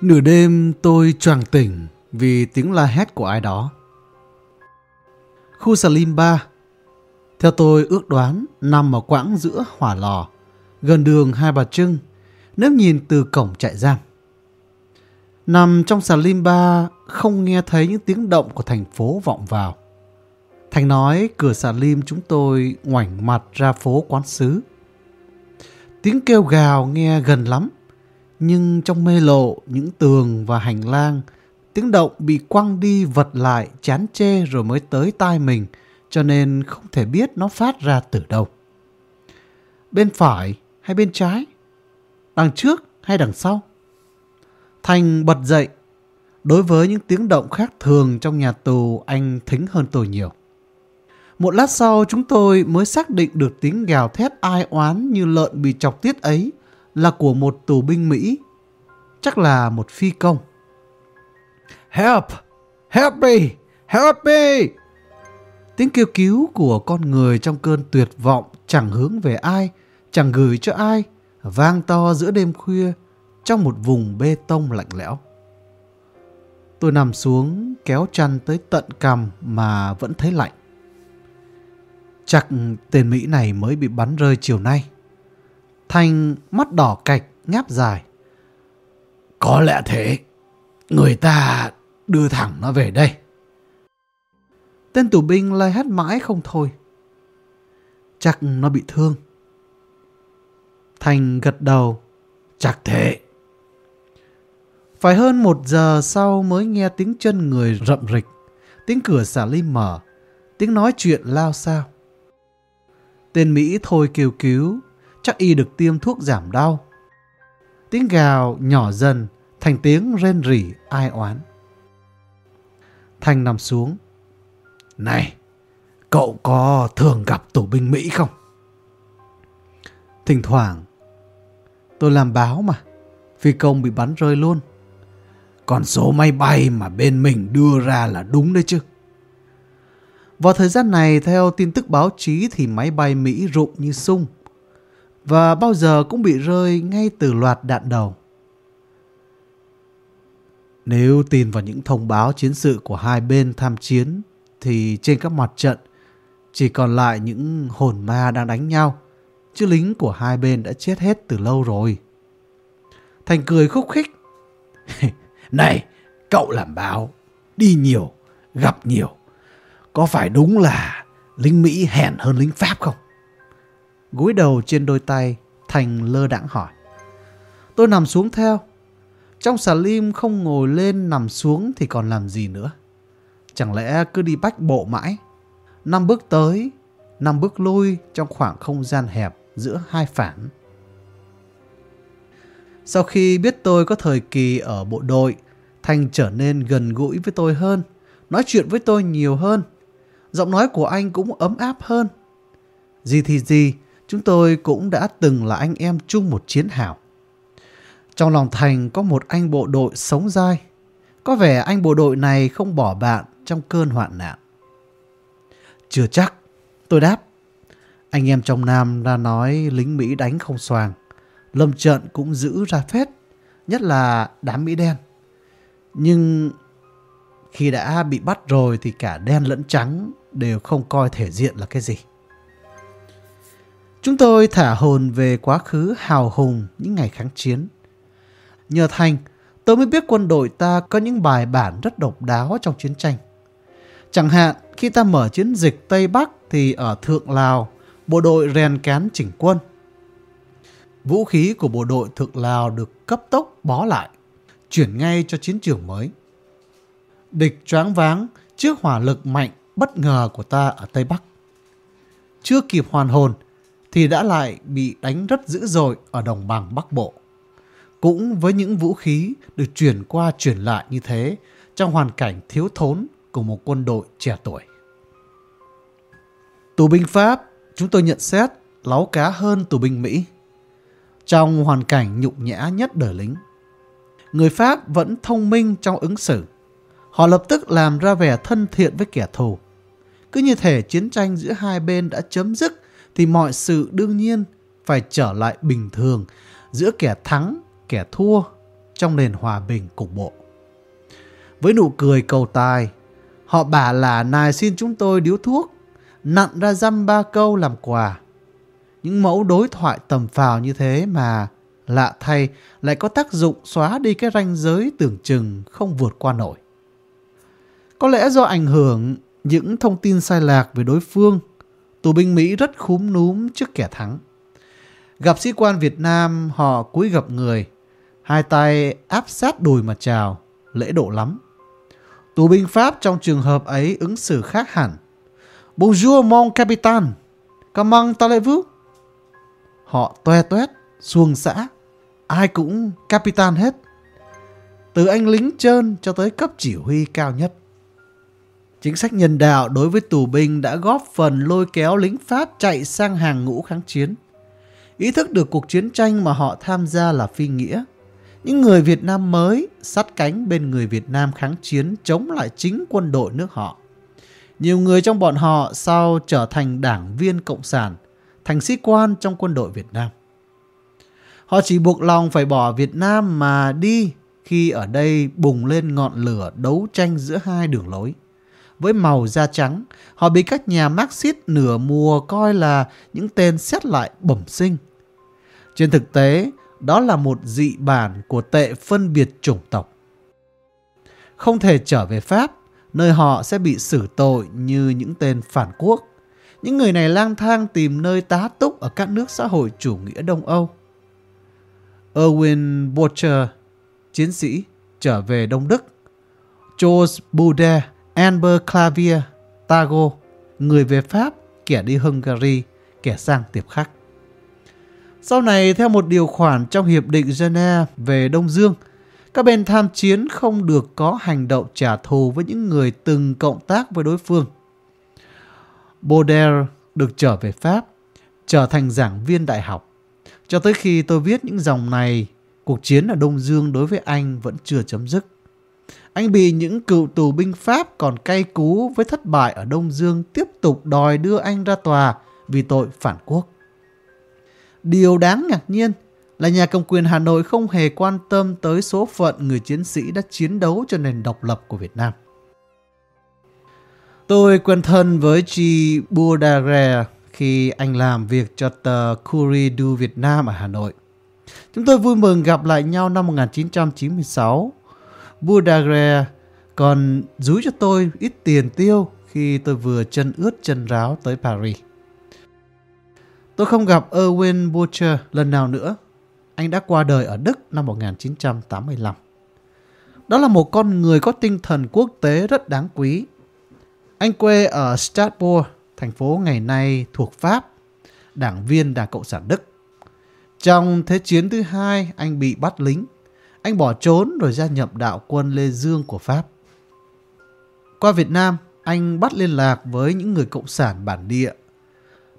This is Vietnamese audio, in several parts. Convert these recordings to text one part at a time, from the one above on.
Nửa đêm tôi choàng tỉnh vì tiếng la hét của ai đó. Khu Salim 3 Theo tôi ước đoán nằm ở quãng giữa hỏa lò, gần đường Hai Bà Trưng, nếu nhìn từ cổng trại giam. Nằm trong Salim 3 không nghe thấy những tiếng động của thành phố vọng vào. Thành nói cửa xà lim chúng tôi ngoảnh mặt ra phố quán sứ. Tiếng kêu gào nghe gần lắm, nhưng trong mê lộ những tường và hành lang, tiếng động bị quăng đi vật lại chán chê rồi mới tới tai mình, cho nên không thể biết nó phát ra từ đâu. Bên phải hay bên trái? Đằng trước hay đằng sau? Thành bật dậy. Đối với những tiếng động khác thường trong nhà tù, anh thính hơn tôi nhiều. Một lát sau chúng tôi mới xác định được tiếng gào thét ai oán như lợn bị chọc tiết ấy là của một tù binh Mỹ. Chắc là một phi công. Help! Help me! Help me! Tiếng kêu cứu của con người trong cơn tuyệt vọng chẳng hướng về ai, chẳng gửi cho ai, vang to giữa đêm khuya trong một vùng bê tông lạnh lẽo. Tôi nằm xuống kéo chăn tới tận cằm mà vẫn thấy lạnh. Chắc tên Mỹ này mới bị bắn rơi chiều nay. Thanh mắt đỏ cạch, ngáp dài. Có lẽ thế. Người ta đưa thẳng nó về đây. Tên tù binh lai hát mãi không thôi. Chắc nó bị thương. Thành gật đầu. Chắc thế. Phải hơn một giờ sau mới nghe tiếng chân người rậm rịch. Tiếng cửa xả ly mở. Tiếng nói chuyện lao sao. Tên Mỹ thôi kêu cứu, chắc y được tiêm thuốc giảm đau. Tiếng gào nhỏ dần thành tiếng rên rỉ ai oán. Thành nằm xuống. Này, cậu có thường gặp tù binh Mỹ không? Thỉnh thoảng, tôi làm báo mà, phi công bị bắn rơi luôn. Còn số máy bay mà bên mình đưa ra là đúng đấy chứ. Vào thời gian này, theo tin tức báo chí thì máy bay Mỹ rụng như sung và bao giờ cũng bị rơi ngay từ loạt đạn đầu. Nếu tin vào những thông báo chiến sự của hai bên tham chiến thì trên các mặt trận chỉ còn lại những hồn ma đang đánh nhau chứ lính của hai bên đã chết hết từ lâu rồi. Thành cười khúc khích. Này, cậu làm báo, đi nhiều, gặp nhiều có phải đúng là lính Mỹ hèn hơn lính Pháp không? Gúi đầu trên đôi tay, Thành lơ đãng hỏi. Tôi nằm xuống theo. Trong xà lim không ngồi lên nằm xuống thì còn làm gì nữa. Chẳng lẽ cứ đi bách bộ mãi? Năm bước tới, năm bước lui trong khoảng không gian hẹp giữa hai phản. Sau khi biết tôi có thời kỳ ở bộ đội, Thành trở nên gần gũi với tôi hơn, nói chuyện với tôi nhiều hơn giọng nói của anh cũng ấm áp hơn. Gì thì gì, chúng tôi cũng đã từng là anh em chung một chiến hào. Trong lòng Thành có một anh bộ đội sống dai. Có vẻ anh bộ đội này không bỏ bạn trong cơn hoạn nạn. Chưa chắc, tôi đáp. Anh em trong Nam đã nói lính Mỹ đánh không xoàng. Lâm trận cũng giữ ra phết, nhất là đám Mỹ đen. Nhưng khi đã bị bắt rồi thì cả đen lẫn trắng đều không coi thể diện là cái gì. Chúng tôi thả hồn về quá khứ hào hùng những ngày kháng chiến. Nhờ Thành, tôi mới biết quân đội ta có những bài bản rất độc đáo trong chiến tranh. Chẳng hạn, khi ta mở chiến dịch Tây Bắc thì ở Thượng Lào, bộ đội rèn cán chỉnh quân. Vũ khí của bộ đội Thượng Lào được cấp tốc bó lại, chuyển ngay cho chiến trường mới. Địch choáng váng trước hỏa lực mạnh bất ngờ của ta ở Tây Bắc. Chưa kịp hoàn hồn thì đã lại bị đánh rất dữ dội ở đồng bằng Bắc Bộ. Cũng với những vũ khí được chuyển qua chuyển lại như thế trong hoàn cảnh thiếu thốn của một quân đội trẻ tuổi. Tù binh Pháp chúng tôi nhận xét láu cá hơn tù binh Mỹ. Trong hoàn cảnh nhục nhã nhất đời lính, người Pháp vẫn thông minh trong ứng xử. Họ lập tức làm ra vẻ thân thiện với kẻ thù cứ như thể chiến tranh giữa hai bên đã chấm dứt thì mọi sự đương nhiên phải trở lại bình thường giữa kẻ thắng, kẻ thua trong nền hòa bình cục bộ. Với nụ cười cầu tài, họ bà là nài xin chúng tôi điếu thuốc, nặn ra dăm ba câu làm quà. Những mẫu đối thoại tầm phào như thế mà lạ thay lại có tác dụng xóa đi cái ranh giới tưởng chừng không vượt qua nổi. Có lẽ do ảnh hưởng những thông tin sai lạc về đối phương, tù binh Mỹ rất khúm núm trước kẻ thắng. Gặp sĩ quan Việt Nam họ cúi gặp người, hai tay áp sát đùi mà chào, lễ độ lắm. Tù binh Pháp trong trường hợp ấy ứng xử khác hẳn. Bonjour mon capitaine, comment allez-vous? Họ toe toét, xuồng xã, ai cũng capitan hết. Từ anh lính trơn cho tới cấp chỉ huy cao nhất. Chính sách nhân đạo đối với tù binh đã góp phần lôi kéo lính Pháp chạy sang hàng ngũ kháng chiến. Ý thức được cuộc chiến tranh mà họ tham gia là phi nghĩa. Những người Việt Nam mới sát cánh bên người Việt Nam kháng chiến chống lại chính quân đội nước họ. Nhiều người trong bọn họ sau trở thành đảng viên cộng sản, thành sĩ quan trong quân đội Việt Nam. Họ chỉ buộc lòng phải bỏ Việt Nam mà đi khi ở đây bùng lên ngọn lửa đấu tranh giữa hai đường lối. Với màu da trắng, họ bị các nhà Marxist nửa mùa coi là những tên xét lại bẩm sinh. Trên thực tế, đó là một dị bản của tệ phân biệt chủng tộc. Không thể trở về Pháp, nơi họ sẽ bị xử tội như những tên phản quốc. Những người này lang thang tìm nơi tá túc ở các nước xã hội chủ nghĩa Đông Âu. Erwin Butcher, chiến sĩ, trở về Đông Đức. George Boudet, Amber Clavier, Tago, người về Pháp, kẻ đi Hungary, kẻ sang tiệp khắc. Sau này, theo một điều khoản trong Hiệp định Geneva về Đông Dương, các bên tham chiến không được có hành động trả thù với những người từng cộng tác với đối phương. Baudelaire được trở về Pháp, trở thành giảng viên đại học. Cho tới khi tôi viết những dòng này, cuộc chiến ở Đông Dương đối với anh vẫn chưa chấm dứt. Anh bị những cựu tù binh Pháp còn cay cú với thất bại ở Đông Dương tiếp tục đòi đưa anh ra tòa vì tội phản quốc. Điều đáng ngạc nhiên là nhà cầm quyền Hà Nội không hề quan tâm tới số phận người chiến sĩ đã chiến đấu cho nền độc lập của Việt Nam. Tôi quen thân với chị Baudelaire khi anh làm việc cho tờ Curie du Việt Nam ở Hà Nội. Chúng tôi vui mừng gặp lại nhau năm 1996. Budagre còn rúi cho tôi ít tiền tiêu khi tôi vừa chân ướt chân ráo tới Paris. Tôi không gặp Erwin Butcher lần nào nữa. Anh đã qua đời ở Đức năm 1985. Đó là một con người có tinh thần quốc tế rất đáng quý. Anh quê ở Strasbourg, thành phố ngày nay thuộc Pháp, đảng viên Đảng Cộng sản Đức. Trong Thế chiến thứ hai, anh bị bắt lính. Anh bỏ trốn rồi gia nhập đạo quân Lê Dương của Pháp. Qua Việt Nam, anh bắt liên lạc với những người cộng sản bản địa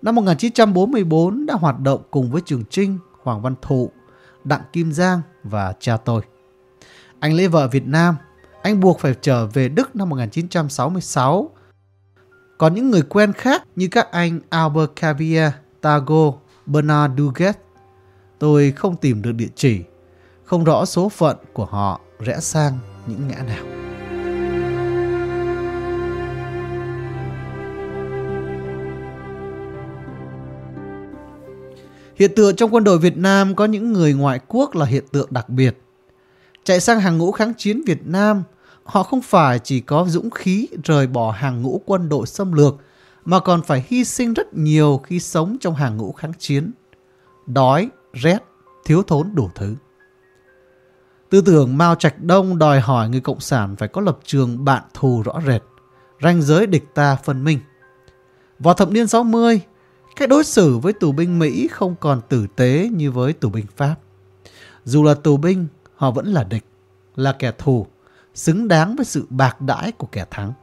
Năm 1944 đã hoạt động cùng với Trường Trinh, Hoàng Văn Thụ, Đặng Kim Giang và cha tôi. Anh lấy vợ Việt Nam, anh buộc phải trở về Đức năm 1966. Còn những người quen khác như các anh Albert Cavier, Tago, Bernard Duguet, tôi không tìm được địa chỉ, không rõ số phận của họ rẽ sang những ngã nào. Hiện tượng trong quân đội Việt Nam có những người ngoại quốc là hiện tượng đặc biệt. Chạy sang hàng ngũ kháng chiến Việt Nam, họ không phải chỉ có dũng khí rời bỏ hàng ngũ quân đội xâm lược, mà còn phải hy sinh rất nhiều khi sống trong hàng ngũ kháng chiến. Đói, rét, thiếu thốn đủ thứ. Tư tưởng Mao Trạch Đông đòi hỏi người Cộng sản phải có lập trường bạn thù rõ rệt, ranh giới địch ta phân minh. Vào thập niên 60, Cách đối xử với tù binh Mỹ không còn tử tế như với tù binh Pháp. Dù là tù binh, họ vẫn là địch, là kẻ thù, xứng đáng với sự bạc đãi của kẻ thắng.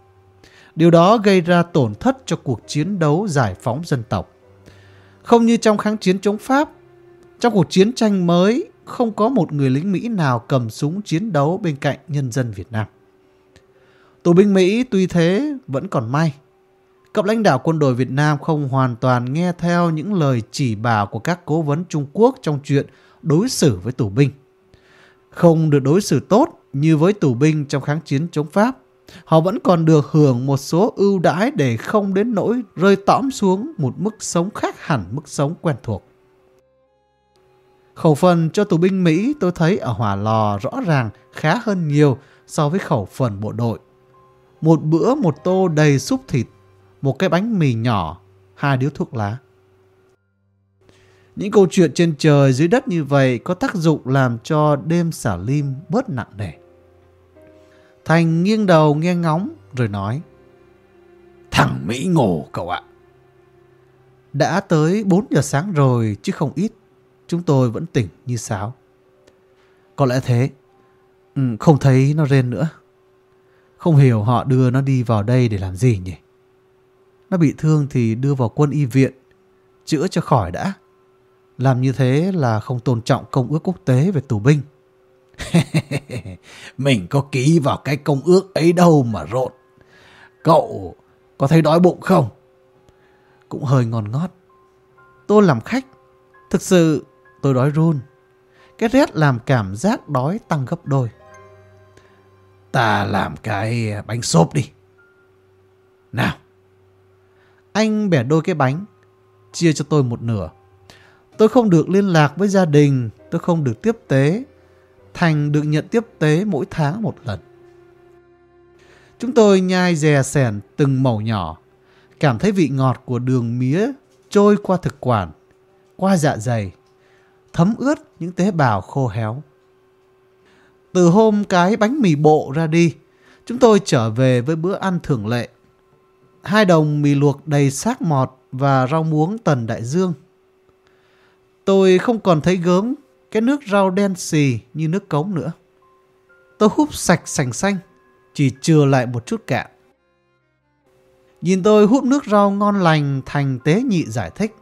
Điều đó gây ra tổn thất cho cuộc chiến đấu giải phóng dân tộc. Không như trong kháng chiến chống Pháp, trong cuộc chiến tranh mới không có một người lính Mỹ nào cầm súng chiến đấu bên cạnh nhân dân Việt Nam. Tù binh Mỹ tuy thế vẫn còn may Cấp lãnh đạo quân đội Việt Nam không hoàn toàn nghe theo những lời chỉ bảo của các cố vấn Trung Quốc trong chuyện đối xử với tù binh. Không được đối xử tốt như với tù binh trong kháng chiến chống Pháp. Họ vẫn còn được hưởng một số ưu đãi để không đến nỗi rơi tõm xuống một mức sống khác hẳn mức sống quen thuộc. Khẩu phần cho tù binh Mỹ tôi thấy ở hỏa lò rõ ràng khá hơn nhiều so với khẩu phần bộ đội. Một bữa một tô đầy súp thịt, một cái bánh mì nhỏ, hai điếu thuốc lá. Những câu chuyện trên trời dưới đất như vậy có tác dụng làm cho đêm xả lim bớt nặng nề. Thành nghiêng đầu nghe ngóng rồi nói Thằng Mỹ ngổ cậu ạ. Đã tới 4 giờ sáng rồi chứ không ít. Chúng tôi vẫn tỉnh như sáo. Có lẽ thế. Ừ, không thấy nó rên nữa. Không hiểu họ đưa nó đi vào đây để làm gì nhỉ? Nó bị thương thì đưa vào quân y viện. Chữa cho khỏi đã. Làm như thế là không tôn trọng công ước quốc tế về tù binh. Mình có ký vào cái công ước ấy đâu mà rộn. Cậu có thấy đói bụng không? Cũng hơi ngon ngót. Tôi làm khách. Thực sự tôi đói run. Cái rét làm cảm giác đói tăng gấp đôi. Ta làm cái bánh xốp đi. Nào. Anh bẻ đôi cái bánh, chia cho tôi một nửa. Tôi không được liên lạc với gia đình, tôi không được tiếp tế. Thành được nhận tiếp tế mỗi tháng một lần. Chúng tôi nhai dè sẻn từng màu nhỏ, cảm thấy vị ngọt của đường mía trôi qua thực quản, qua dạ dày, thấm ướt những tế bào khô héo. Từ hôm cái bánh mì bộ ra đi, chúng tôi trở về với bữa ăn thường lệ. Hai đồng mì luộc đầy xác mọt và rau muống tần đại dương. Tôi không còn thấy gớm cái nước rau đen xì như nước cống nữa. Tôi húp sạch sành xanh, chỉ chừa lại một chút cạn. Nhìn tôi hút nước rau ngon lành thành tế nhị giải thích.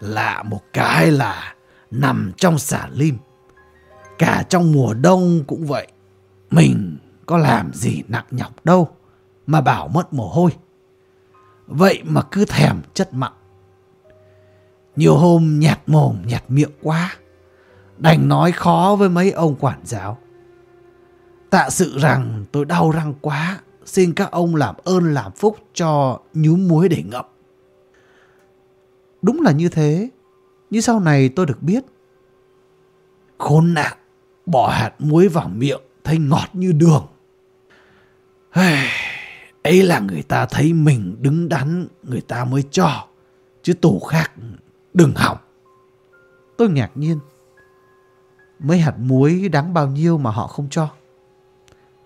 Lạ một cái là nằm trong xả lim. Cả trong mùa đông cũng vậy. Mình có làm gì nặng nhọc đâu mà bảo mất mồ hôi. Vậy mà cứ thèm chất mặn. Nhiều hôm nhạt mồm nhạt miệng quá. Đành nói khó với mấy ông quản giáo. Tạ sự rằng tôi đau răng quá. Xin các ông làm ơn làm phúc cho nhúm muối để ngậm. Đúng là như thế. Như sau này tôi được biết. Khốn nạn, bỏ hạt muối vào miệng thấy ngọt như đường. Ấy là người ta thấy mình đứng đắn, người ta mới cho. Chứ tủ khác đừng hỏng. Tôi ngạc nhiên. Mấy hạt muối đáng bao nhiêu mà họ không cho?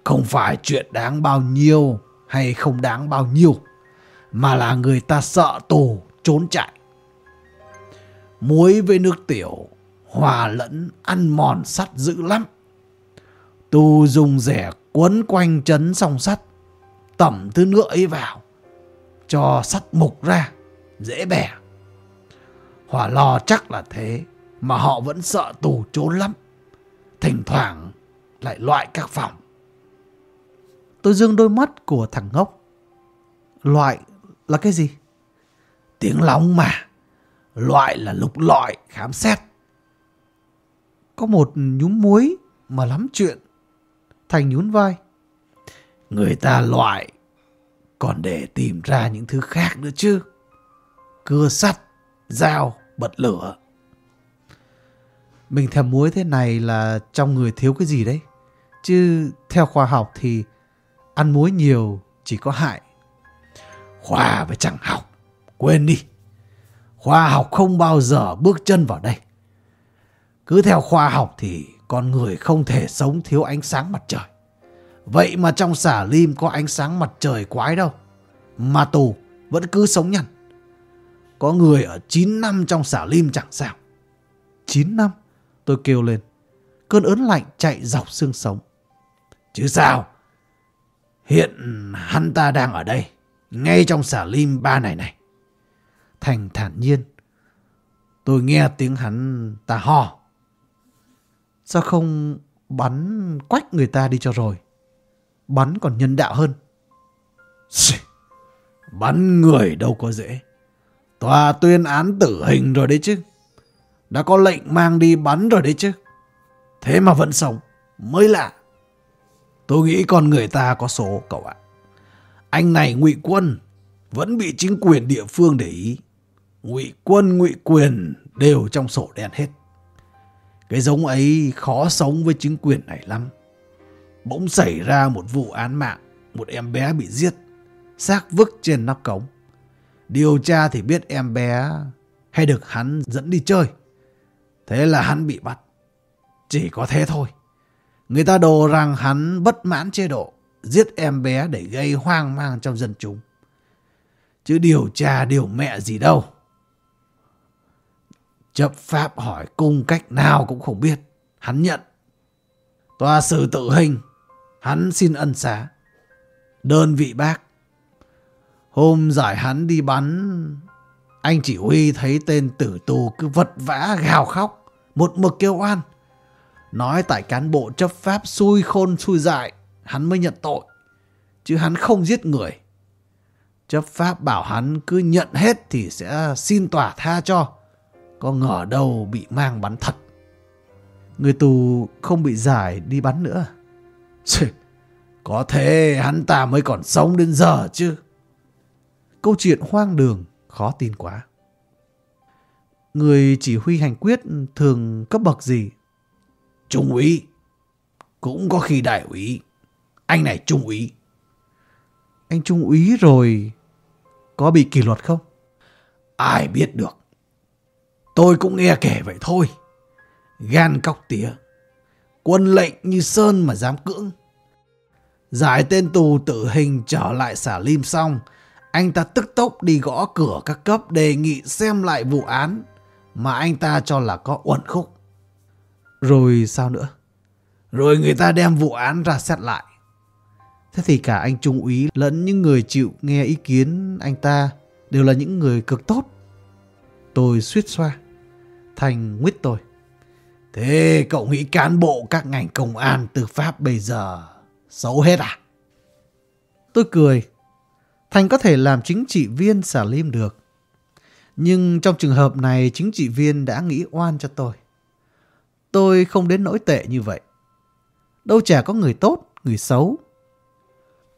Không phải chuyện đáng bao nhiêu hay không đáng bao nhiêu, mà là người ta sợ tù trốn chạy. Muối với nước tiểu hòa lẫn ăn mòn sắt dữ lắm. Tu dùng rẻ quấn quanh chấn song sắt, tẩm thứ nữa ấy vào, cho sắt mục ra, dễ bẻ. Hỏa lò chắc là thế, mà họ vẫn sợ tù trốn lắm. Thỉnh thoảng lại loại các phòng. Tôi dương đôi mắt của thằng ngốc. Loại là cái gì? Tiếng lóng mà. Loại là lục lọi khám xét. Có một nhúm muối mà lắm chuyện. Thành nhún vai. Người ta loại còn để tìm ra những thứ khác nữa chứ. Cưa sắt, dao, bật lửa. Mình thèm muối thế này là trong người thiếu cái gì đấy. Chứ theo khoa học thì ăn muối nhiều chỉ có hại. Khoa với chẳng học, quên đi. Khoa học không bao giờ bước chân vào đây. Cứ theo khoa học thì con người không thể sống thiếu ánh sáng mặt trời. Vậy mà trong xả lim có ánh sáng mặt trời quái đâu. Mà tù vẫn cứ sống nhằn. Có người ở 9 năm trong xả lim chẳng sao. 9 năm? Tôi kêu lên. Cơn ớn lạnh chạy dọc xương sống. Chứ sao? Hiện hắn ta đang ở đây. Ngay trong xả lim ba này này. Thành thản nhiên. Tôi nghe tiếng hắn ta hò. Sao không bắn quách người ta đi cho rồi? Bắn còn nhân đạo hơn. Bắn người đâu có dễ. Tòa tuyên án tử hình rồi đấy chứ. Đã có lệnh mang đi bắn rồi đấy chứ. Thế mà vẫn sống, mới lạ. Tôi nghĩ con người ta có số cậu ạ. Anh này ngụy quân vẫn bị chính quyền địa phương để ý. Ngụy quân, ngụy quyền đều trong sổ đen hết. Cái giống ấy khó sống với chính quyền này lắm. Bỗng xảy ra một vụ án mạng, một em bé bị giết, xác vứt trên nóc cống. Điều tra thì biết em bé hay được hắn dẫn đi chơi. Thế là hắn bị bắt. Chỉ có thế thôi. Người ta đồ rằng hắn bất mãn chế độ, giết em bé để gây hoang mang trong dân chúng. Chứ điều tra điều mẹ gì đâu. Chấp pháp hỏi cung cách nào cũng không biết. Hắn nhận. Tòa xử tự hình. Hắn xin ân xá. Đơn vị bác. Hôm giải hắn đi bắn. Anh chỉ huy thấy tên tử tù cứ vật vã gào khóc. Một mực kêu oan. Nói tại cán bộ chấp pháp xui khôn xui dại. Hắn mới nhận tội. Chứ hắn không giết người. Chấp pháp bảo hắn cứ nhận hết thì sẽ xin tòa tha cho. Có ngờ đâu bị mang bắn thật. Người tù không bị giải đi bắn nữa. Có thế hắn ta mới còn sống đến giờ chứ. Câu chuyện hoang đường, khó tin quá. Người chỉ huy hành quyết thường cấp bậc gì? Trung úy. Cũng có khi đại úy. Anh này trung úy. Anh trung úy rồi có bị kỷ luật không? Ai biết được. Tôi cũng nghe kể vậy thôi. Gan cóc tía. Quân lệnh như sơn mà dám cưỡng. Giải tên tù tử hình trở lại xả lim xong, anh ta tức tốc đi gõ cửa các cấp đề nghị xem lại vụ án mà anh ta cho là có uẩn khúc. Rồi sao nữa? Rồi người ta đem vụ án ra xét lại. Thế thì cả anh trung úy lẫn những người chịu nghe ý kiến anh ta đều là những người cực tốt. Tôi suýt xoa. Thành nguyết tôi. Thế cậu nghĩ cán bộ các ngành công an tư pháp bây giờ xấu hết à? Tôi cười. Thành có thể làm chính trị viên xả lim được. Nhưng trong trường hợp này chính trị viên đã nghĩ oan cho tôi. Tôi không đến nỗi tệ như vậy. Đâu chả có người tốt, người xấu.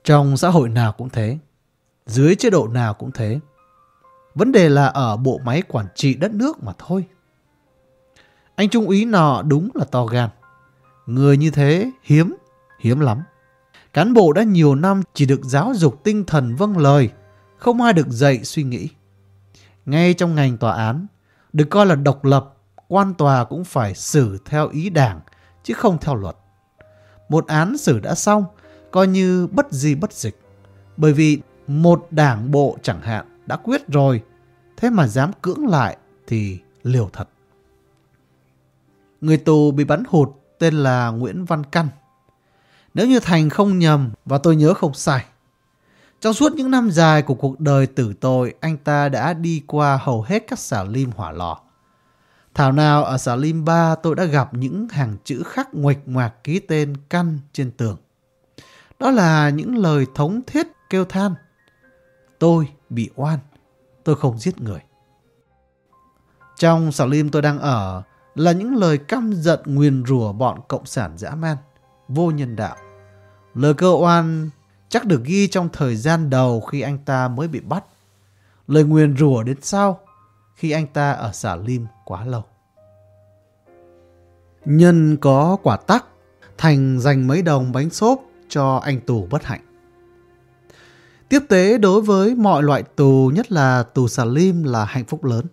Trong xã hội nào cũng thế. Dưới chế độ nào cũng thế. Vấn đề là ở bộ máy quản trị đất nước mà thôi. Anh Trung úy nọ đúng là to gan. Người như thế hiếm, hiếm lắm. Cán bộ đã nhiều năm chỉ được giáo dục tinh thần vâng lời, không ai được dạy suy nghĩ. Ngay trong ngành tòa án, được coi là độc lập, quan tòa cũng phải xử theo ý đảng, chứ không theo luật. Một án xử đã xong, coi như bất di bất dịch. Bởi vì một đảng bộ chẳng hạn đã quyết rồi, thế mà dám cưỡng lại thì liều thật. Người tù bị bắn hụt tên là Nguyễn Văn Căn. Nếu như Thành không nhầm và tôi nhớ không sai. Trong suốt những năm dài của cuộc đời tử tội, anh ta đã đi qua hầu hết các xà lim hỏa lò. Thảo nào ở xà lim 3 tôi đã gặp những hàng chữ khắc nguệch ngoạc ký tên căn trên tường. Đó là những lời thống thiết kêu than. Tôi bị oan, tôi không giết người. Trong xà lim tôi đang ở là những lời căm giận nguyền rủa bọn cộng sản dã man, vô nhân đạo. Lời cơ oan chắc được ghi trong thời gian đầu khi anh ta mới bị bắt. Lời nguyền rủa đến sau khi anh ta ở xả lim quá lâu. Nhân có quả tắc, Thành dành mấy đồng bánh xốp cho anh tù bất hạnh. Tiếp tế đối với mọi loại tù, nhất là tù xà lim là hạnh phúc lớn.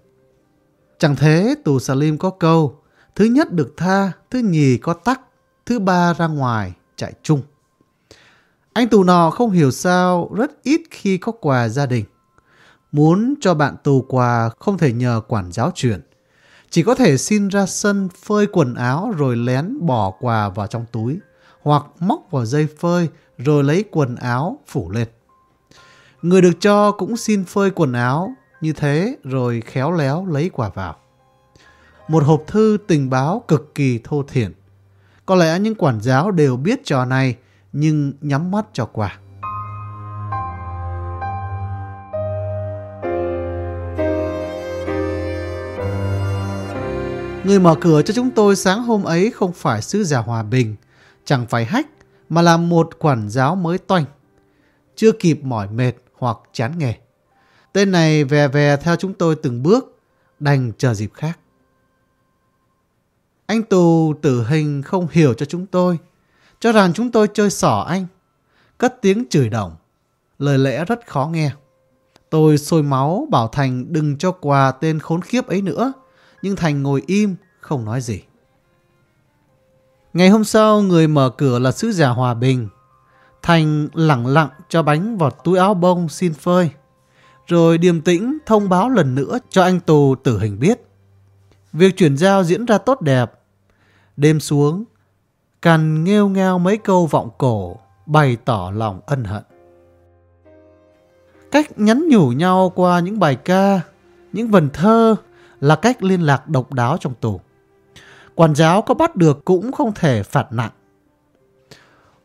Chẳng thế tù Salim có câu, thứ nhất được tha, thứ nhì có tắc, thứ ba ra ngoài, chạy chung. Anh tù nọ không hiểu sao rất ít khi có quà gia đình. Muốn cho bạn tù quà không thể nhờ quản giáo chuyển. Chỉ có thể xin ra sân phơi quần áo rồi lén bỏ quà vào trong túi hoặc móc vào dây phơi rồi lấy quần áo phủ lên. Người được cho cũng xin phơi quần áo như thế rồi khéo léo lấy quà vào. Một hộp thư tình báo cực kỳ thô thiển. Có lẽ những quản giáo đều biết trò này nhưng nhắm mắt cho quà. Người mở cửa cho chúng tôi sáng hôm ấy không phải sứ giả hòa bình, chẳng phải hách, mà là một quản giáo mới toanh. Chưa kịp mỏi mệt hoặc chán nghề. Tên này về về theo chúng tôi từng bước, đành chờ dịp khác. Anh tù tử hình không hiểu cho chúng tôi, cho rằng chúng tôi chơi xỏ anh. Cất tiếng chửi đồng, lời lẽ rất khó nghe. Tôi sôi máu bảo Thành đừng cho quà tên khốn khiếp ấy nữa, nhưng Thành ngồi im, không nói gì. Ngày hôm sau, người mở cửa là sứ giả hòa bình. Thành lẳng lặng cho bánh vào túi áo bông xin phơi. Rồi điềm tĩnh thông báo lần nữa cho anh tù tử hình biết. Việc chuyển giao diễn ra tốt đẹp. Đêm xuống, Càn nghêu ngao mấy câu vọng cổ, bày tỏ lòng ân hận. Cách nhắn nhủ nhau qua những bài ca, những vần thơ là cách liên lạc độc đáo trong tù. Quản giáo có bắt được cũng không thể phạt nặng.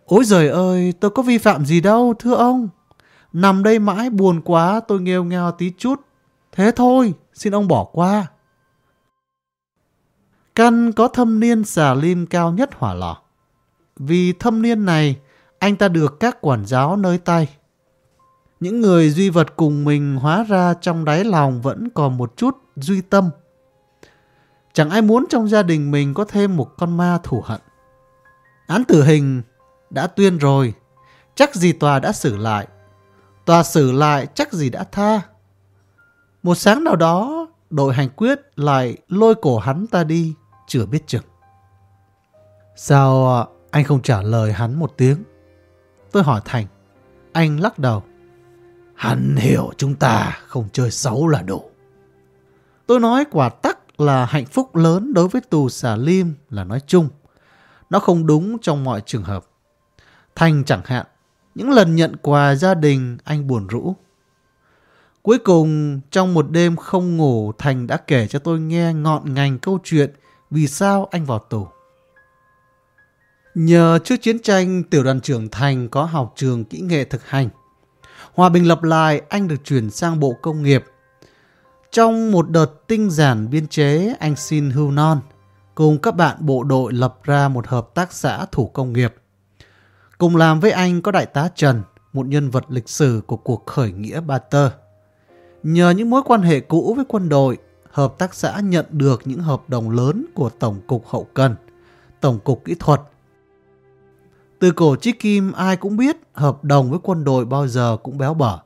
Ôi giời ơi, tôi có vi phạm gì đâu, thưa ông. Nằm đây mãi buồn quá, tôi nghêu ngheo tí chút. Thế thôi, xin ông bỏ qua. Căn có thâm niên xà lim cao nhất hỏa lò. Vì thâm niên này, anh ta được các quản giáo nơi tay. Những người duy vật cùng mình hóa ra trong đáy lòng vẫn còn một chút duy tâm. Chẳng ai muốn trong gia đình mình có thêm một con ma thù hận. Án tử hình đã tuyên rồi, chắc gì tòa đã xử lại. Tòa xử lại chắc gì đã tha. Một sáng nào đó, đội hành quyết lại lôi cổ hắn ta đi, chưa biết chừng. Sao anh không trả lời hắn một tiếng? Tôi hỏi Thành. Anh lắc đầu. Hắn hiểu chúng ta không chơi xấu là đủ. Tôi nói quả tắc là hạnh phúc lớn đối với tù xà lim là nói chung. Nó không đúng trong mọi trường hợp. Thành chẳng hạn, những lần nhận quà gia đình anh buồn rũ. Cuối cùng, trong một đêm không ngủ, Thành đã kể cho tôi nghe ngọn ngành câu chuyện vì sao anh vào tù. Nhờ trước chiến tranh, tiểu đoàn trưởng Thành có học trường kỹ nghệ thực hành. Hòa bình lập lại, anh được chuyển sang bộ công nghiệp. Trong một đợt tinh giản biên chế, anh xin hưu non, cùng các bạn bộ đội lập ra một hợp tác xã thủ công nghiệp. Cùng làm với anh có đại tá Trần, một nhân vật lịch sử của cuộc khởi nghĩa Ba Tơ. Nhờ những mối quan hệ cũ với quân đội, hợp tác xã nhận được những hợp đồng lớn của Tổng cục Hậu Cần, Tổng cục Kỹ thuật từ cổ chí kim ai cũng biết hợp đồng với quân đội bao giờ cũng béo bở.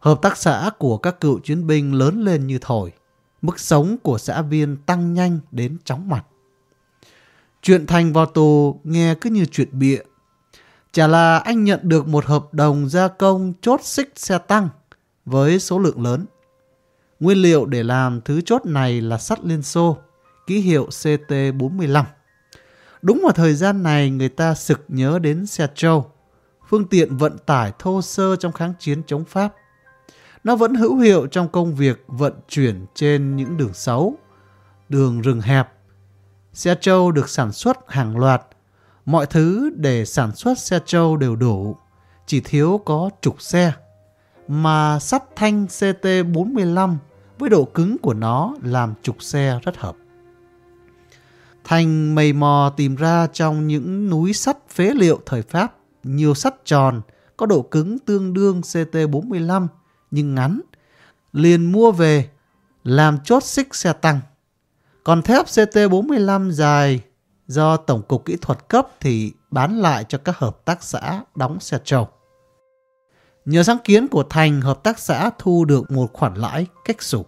Hợp tác xã của các cựu chiến binh lớn lên như thổi. Mức sống của xã viên tăng nhanh đến chóng mặt. Chuyện Thành vào tù nghe cứ như chuyện bịa. Chả là anh nhận được một hợp đồng gia công chốt xích xe tăng với số lượng lớn. Nguyên liệu để làm thứ chốt này là sắt Liên Xô, ký hiệu CT45. Đúng vào thời gian này người ta sực nhớ đến xe trâu, phương tiện vận tải thô sơ trong kháng chiến chống Pháp. Nó vẫn hữu hiệu trong công việc vận chuyển trên những đường xấu, đường rừng hẹp. Xe trâu được sản xuất hàng loạt, mọi thứ để sản xuất xe trâu đều đủ, chỉ thiếu có trục xe. Mà sắt thanh CT45 với độ cứng của nó làm trục xe rất hợp. Thành mầy mò tìm ra trong những núi sắt phế liệu thời Pháp nhiều sắt tròn có độ cứng tương đương CT45 nhưng ngắn. Liền mua về làm chốt xích xe tăng. Còn thép CT45 dài do Tổng cục Kỹ thuật cấp thì bán lại cho các hợp tác xã đóng xe trồng. Nhờ sáng kiến của Thành, hợp tác xã thu được một khoản lãi cách sụp.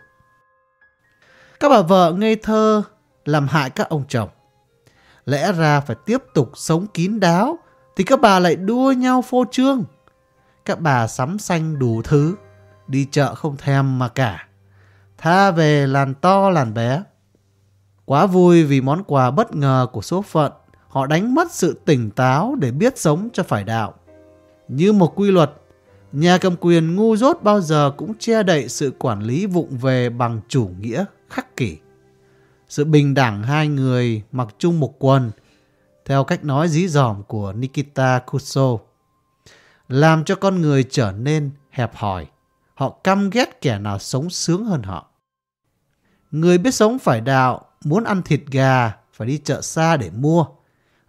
Các bà vợ ngây thơ làm hại các ông chồng. Lẽ ra phải tiếp tục sống kín đáo thì các bà lại đua nhau phô trương. Các bà sắm xanh đủ thứ, đi chợ không thèm mà cả. Tha về làn to làn bé. Quá vui vì món quà bất ngờ của số phận, họ đánh mất sự tỉnh táo để biết sống cho phải đạo. Như một quy luật, nhà cầm quyền ngu dốt bao giờ cũng che đậy sự quản lý vụng về bằng chủ nghĩa khắc kỷ sự bình đẳng hai người mặc chung một quần, theo cách nói dí dỏm của Nikita kuso làm cho con người trở nên hẹp hòi. Họ căm ghét kẻ nào sống sướng hơn họ. Người biết sống phải đạo muốn ăn thịt gà phải đi chợ xa để mua,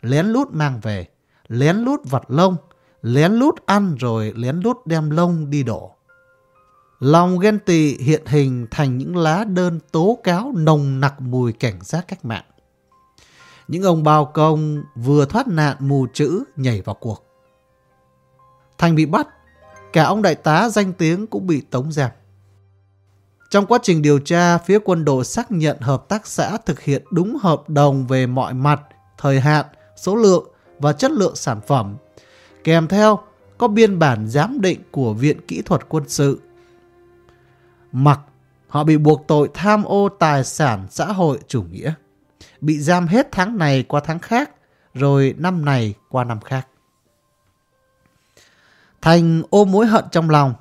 lén lút mang về, lén lút vặt lông, lén lút ăn rồi lén lút đem lông đi đổ. Lòng ghen tị hiện hình thành những lá đơn tố cáo nồng nặc mùi cảnh giác cách mạng. Những ông bao công vừa thoát nạn mù chữ nhảy vào cuộc. Thành bị bắt, cả ông đại tá danh tiếng cũng bị tống giảm. Trong quá trình điều tra, phía quân đội xác nhận hợp tác xã thực hiện đúng hợp đồng về mọi mặt, thời hạn, số lượng và chất lượng sản phẩm. Kèm theo có biên bản giám định của Viện Kỹ thuật Quân sự. Mặc họ bị buộc tội tham ô tài sản xã hội chủ nghĩa. Bị giam hết tháng này qua tháng khác, rồi năm này qua năm khác. Thành ôm mối hận trong lòng.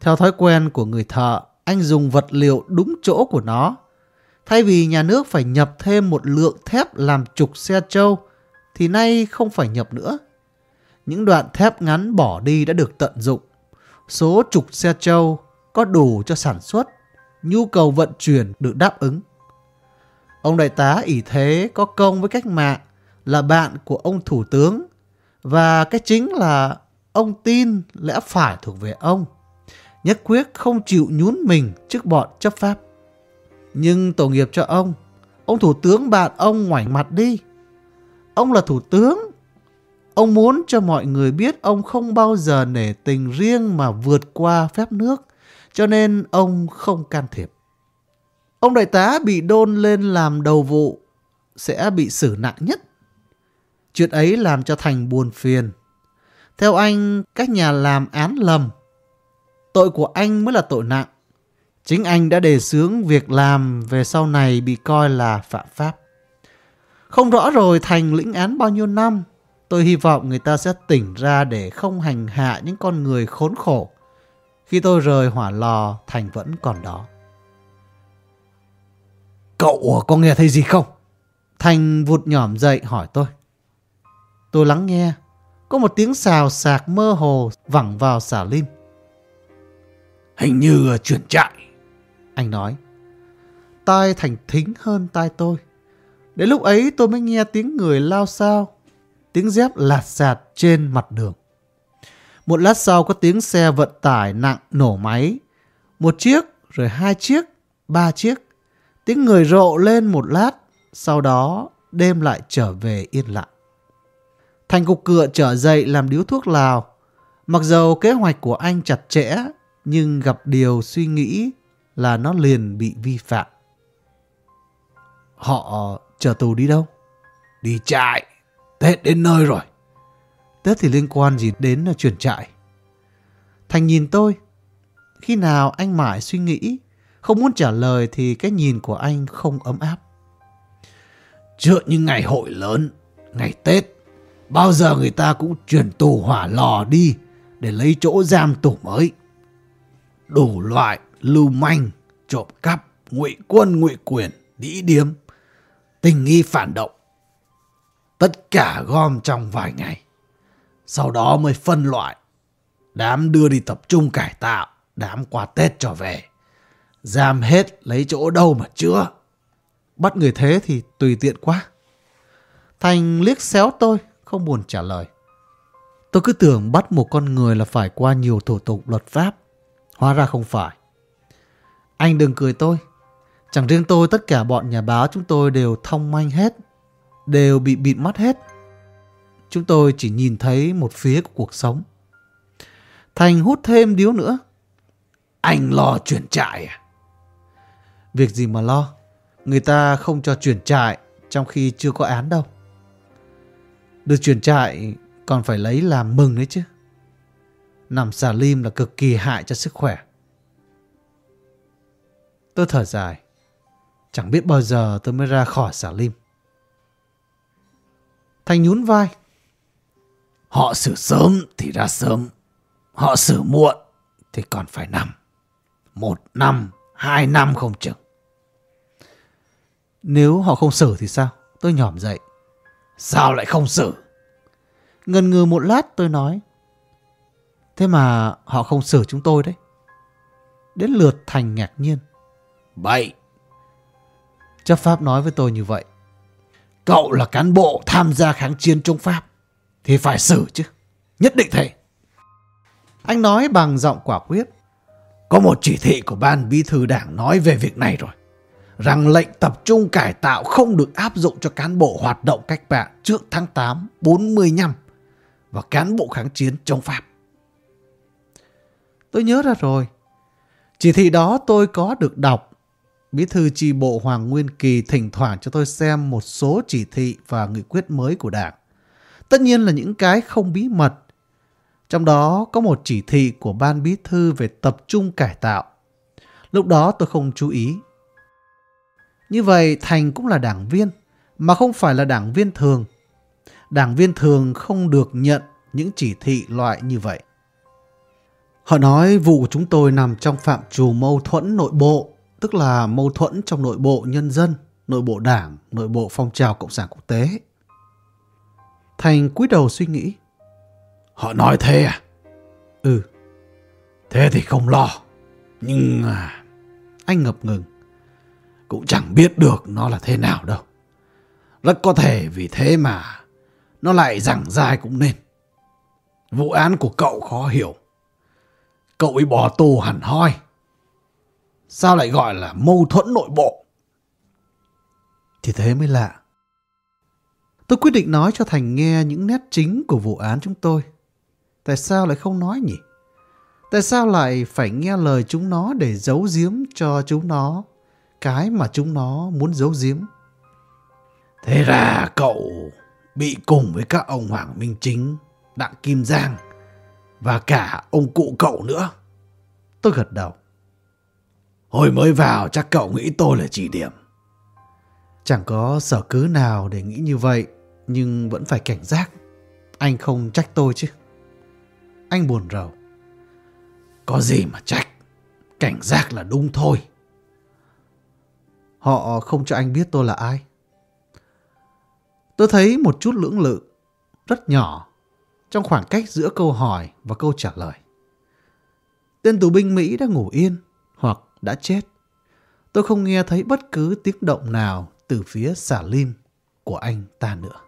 Theo thói quen của người thợ, anh dùng vật liệu đúng chỗ của nó. Thay vì nhà nước phải nhập thêm một lượng thép làm trục xe trâu, thì nay không phải nhập nữa. Những đoạn thép ngắn bỏ đi đã được tận dụng. Số trục xe trâu có đủ cho sản xuất, nhu cầu vận chuyển được đáp ứng. Ông đại tá ỷ thế có công với cách mạng là bạn của ông thủ tướng và cái chính là ông tin lẽ phải thuộc về ông nhất quyết không chịu nhún mình trước bọn chấp pháp. Nhưng tổ nghiệp cho ông, ông thủ tướng bạn ông ngoảnh mặt đi. Ông là thủ tướng. Ông muốn cho mọi người biết ông không bao giờ nể tình riêng mà vượt qua phép nước, cho nên ông không can thiệp. Ông đại tá bị đôn lên làm đầu vụ, sẽ bị xử nặng nhất. Chuyện ấy làm cho Thành buồn phiền. Theo anh, các nhà làm án lầm Tội của anh mới là tội nặng. Chính anh đã đề xướng việc làm về sau này bị coi là phạm pháp. Không rõ rồi Thành lĩnh án bao nhiêu năm. Tôi hy vọng người ta sẽ tỉnh ra để không hành hạ những con người khốn khổ. Khi tôi rời hỏa lò, Thành vẫn còn đó. Cậu có nghe thấy gì không? Thành vụt nhỏm dậy hỏi tôi. Tôi lắng nghe. Có một tiếng xào sạc mơ hồ vẳng vào xả lim. Hình như ờ, chuyển trại. Anh nói. Tai Thành thính hơn tai tôi. Đến lúc ấy tôi mới nghe tiếng người lao sao. Tiếng dép lạt sạt trên mặt đường. Một lát sau có tiếng xe vận tải nặng nổ máy. Một chiếc, rồi hai chiếc, ba chiếc. Tiếng người rộ lên một lát. Sau đó đêm lại trở về yên lặng. Thành cục cựa trở dậy làm điếu thuốc lào. Mặc dầu kế hoạch của anh chặt chẽ nhưng gặp điều suy nghĩ là nó liền bị vi phạm. Họ chờ tù đi đâu? Đi trại. Tết đến nơi rồi. Tết thì liên quan gì đến chuyển trại? Thành nhìn tôi. Khi nào anh mãi suy nghĩ, không muốn trả lời thì cái nhìn của anh không ấm áp. Trước những ngày hội lớn, ngày Tết, bao giờ người ta cũng chuyển tù hỏa lò đi để lấy chỗ giam tù mới đủ loại lưu manh, trộm cắp, ngụy quân ngụy quyền, đĩ điếm, tình nghi phản động. Tất cả gom trong vài ngày. Sau đó mới phân loại. Đám đưa đi tập trung cải tạo, đám qua Tết trở về. Giam hết lấy chỗ đâu mà chữa. Bắt người thế thì tùy tiện quá. Thành liếc xéo tôi, không buồn trả lời. Tôi cứ tưởng bắt một con người là phải qua nhiều thủ tục luật pháp. Hóa ra không phải. Anh đừng cười tôi. Chẳng riêng tôi, tất cả bọn nhà báo chúng tôi đều thông manh hết. Đều bị bịt mắt hết. Chúng tôi chỉ nhìn thấy một phía của cuộc sống. Thành hút thêm điếu nữa. Anh lo chuyển trại à? Việc gì mà lo? Người ta không cho chuyển trại trong khi chưa có án đâu. Được chuyển trại còn phải lấy làm mừng đấy chứ nằm xà lim là cực kỳ hại cho sức khỏe. Tôi thở dài. Chẳng biết bao giờ tôi mới ra khỏi xà lim. Thành nhún vai. Họ xử sớm thì ra sớm. Họ xử muộn thì còn phải nằm. Một năm, hai năm không chừng. Nếu họ không xử thì sao? Tôi nhỏm dậy. Sao lại không xử? Ngần ngừ một lát tôi nói. Thế mà họ không xử chúng tôi đấy. Đến lượt Thành ngạc nhiên. Bậy. Chấp pháp nói với tôi như vậy. Cậu là cán bộ tham gia kháng chiến chống Pháp. Thì phải xử chứ. Nhất định thế. Anh nói bằng giọng quả quyết. Có một chỉ thị của ban bí thư đảng nói về việc này rồi. Rằng lệnh tập trung cải tạo không được áp dụng cho cán bộ hoạt động cách mạng trước tháng 8 45 và cán bộ kháng chiến chống Pháp. Tôi nhớ ra rồi. Chỉ thị đó tôi có được đọc. Bí thư tri bộ Hoàng Nguyên Kỳ thỉnh thoảng cho tôi xem một số chỉ thị và nghị quyết mới của đảng. Tất nhiên là những cái không bí mật. Trong đó có một chỉ thị của ban bí thư về tập trung cải tạo. Lúc đó tôi không chú ý. Như vậy Thành cũng là đảng viên, mà không phải là đảng viên thường. Đảng viên thường không được nhận những chỉ thị loại như vậy. Họ nói vụ của chúng tôi nằm trong phạm trù mâu thuẫn nội bộ, tức là mâu thuẫn trong nội bộ nhân dân, nội bộ đảng, nội bộ phong trào cộng sản quốc tế. Thành cúi đầu suy nghĩ. Họ nói thế à? Ừ. Thế thì không lo. Nhưng... À... Anh ngập ngừng. Cũng chẳng biết được nó là thế nào đâu. Rất có thể vì thế mà nó lại giảng dai cũng nên. Vụ án của cậu khó hiểu. Cậu ấy bỏ tù hẳn hoi. Sao lại gọi là mâu thuẫn nội bộ? Thì thế mới lạ. Tôi quyết định nói cho Thành nghe những nét chính của vụ án chúng tôi. Tại sao lại không nói nhỉ? Tại sao lại phải nghe lời chúng nó để giấu giếm cho chúng nó cái mà chúng nó muốn giấu giếm? Thế ra cậu bị cùng với các ông Hoàng Minh Chính, Đặng Kim Giang và cả ông cụ cậu nữa. Tôi gật đầu. Hồi mới vào chắc cậu nghĩ tôi là chỉ điểm. Chẳng có sở cứ nào để nghĩ như vậy, nhưng vẫn phải cảnh giác. Anh không trách tôi chứ. Anh buồn rầu. Có gì mà trách. Cảnh giác là đúng thôi. Họ không cho anh biết tôi là ai. Tôi thấy một chút lưỡng lự, rất nhỏ, trong khoảng cách giữa câu hỏi và câu trả lời. Tên tù binh Mỹ đã ngủ yên hoặc đã chết. Tôi không nghe thấy bất cứ tiếng động nào từ phía xà lim của anh ta nữa.